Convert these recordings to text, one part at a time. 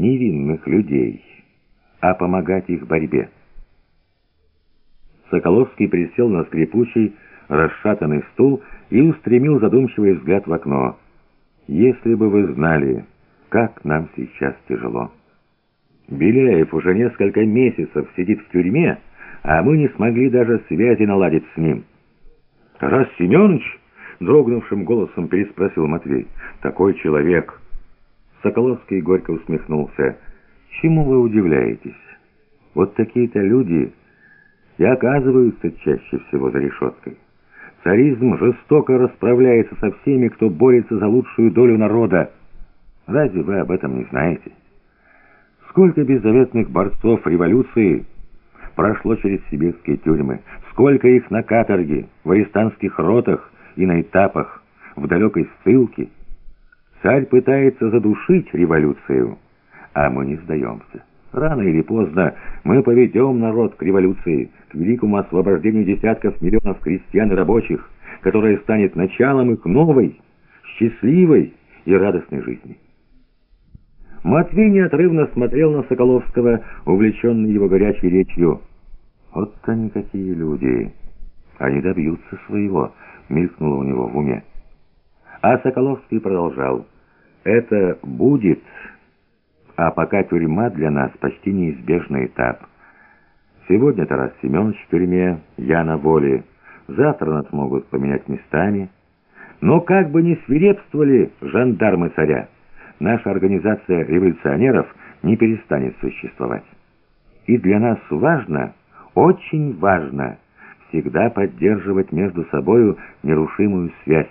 невинных людей, а помогать их борьбе. Соколовский присел на скрипучий, расшатанный стул и устремил задумчивый взгляд в окно. «Если бы вы знали, как нам сейчас тяжело!» Беляев уже несколько месяцев сидит в тюрьме, а мы не смогли даже связи наладить с ним. «Тарас Семенович?» — дрогнувшим голосом переспросил Матвей. «Такой человек!» Соколовский горько усмехнулся. «Чему вы удивляетесь? Вот такие-то люди и оказываются чаще всего за решеткой. Царизм жестоко расправляется со всеми, кто борется за лучшую долю народа. Разве вы об этом не знаете?» Сколько беззаветных борцов революции прошло через сибирские тюрьмы, сколько их на каторге, в арестантских ротах и на этапах, в далекой ссылке. Царь пытается задушить революцию, а мы не сдаемся. Рано или поздно мы поведем народ к революции, к великому освобождению десятков миллионов крестьян и рабочих, которое станет началом их новой, счастливой и радостной жизни. Матвей неотрывно смотрел на Соколовского, увлеченный его горячей речью. «Вот они какие люди! Они добьются своего!» — мелькнуло у него в уме. А Соколовский продолжал. «Это будет, а пока тюрьма для нас почти неизбежный этап. Сегодня Тарас Семенович в тюрьме, я на воле. Завтра нас могут поменять местами. Но как бы ни свирепствовали жандармы царя, наша организация революционеров не перестанет существовать. И для нас важно, очень важно, всегда поддерживать между собою нерушимую связь.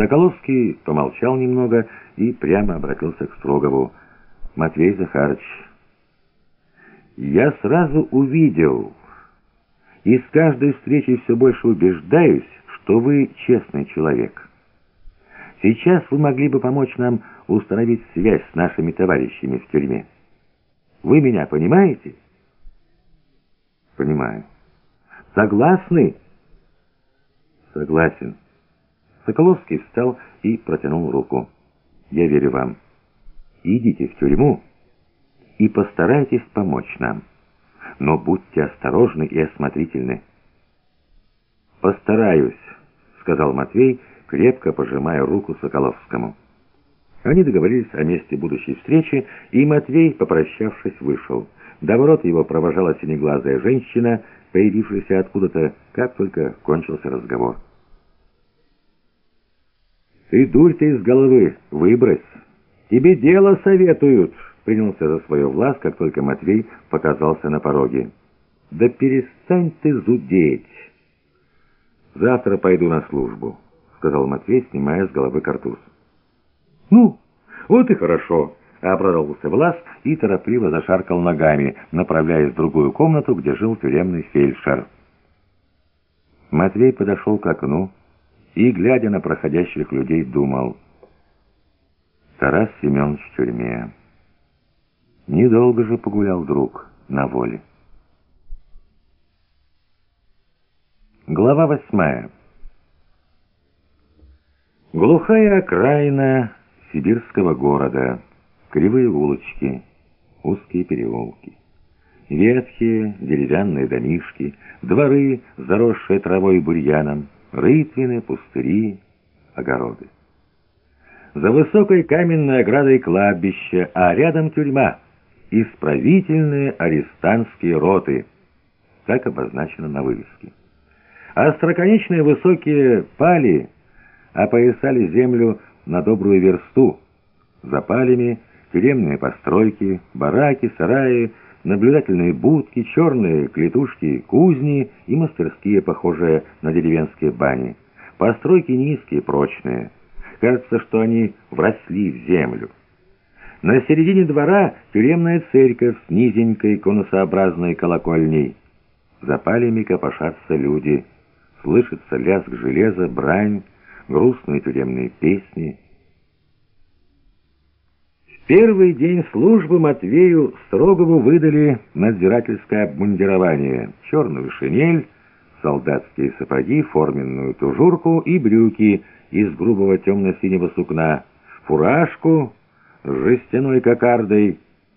Соколовский помолчал немного и прямо обратился к Строгову. «Матвей Захарович, я сразу увидел и с каждой встречи все больше убеждаюсь, что вы честный человек». Сейчас вы могли бы помочь нам установить связь с нашими товарищами в тюрьме. Вы меня понимаете? Понимаю. Согласны? Согласен. Соколовский встал и протянул руку. Я верю вам. Идите в тюрьму и постарайтесь помочь нам. Но будьте осторожны и осмотрительны. «Постараюсь», — сказал Матвей, — крепко пожимая руку Соколовскому. Они договорились о месте будущей встречи, и Матвей, попрощавшись, вышел. До ворот его провожала синеглазая женщина, появившаяся откуда-то, как только кончился разговор. «Ты дурь-то из головы, выбрось! Тебе дело советуют!» Принялся за свое власть, как только Матвей показался на пороге. «Да перестань ты зудеть! Завтра пойду на службу» сказал Матвей, снимая с головы картуз. «Ну, вот и хорошо!» — обрадовался Влас и торопливо зашаркал ногами, направляясь в другую комнату, где жил тюремный фельдшер. Матвей подошел к окну и, глядя на проходящих людей, думал. Тарас Семенович в тюрьме. Недолго же погулял друг на воле. Глава восьмая. Глухая окраина сибирского города, кривые улочки, узкие переулки, ветхие деревянные домишки, дворы, заросшие травой и бурьяном, рытвины, пустыри, огороды. За высокой каменной оградой кладбище, а рядом тюрьма, исправительные арестантские роты, так обозначено на вывеске. Остроконечные высокие пали — опоясали землю на добрую версту. За палями тюремные постройки, бараки, сараи, наблюдательные будки, черные клетушки, кузни и мастерские, похожие на деревенские бани. Постройки низкие, прочные. Кажется, что они вросли в землю. На середине двора тюремная церковь с низенькой конусообразной колокольней. За палями копошатся люди. Слышится лязг железа, брань, грустные тюремные песни. Первый день службы Матвею Строгову выдали надзирательское обмундирование, черную шинель, солдатские сапоги, форменную тужурку и брюки из грубого темно-синего сукна, фуражку, с жестяной кокардой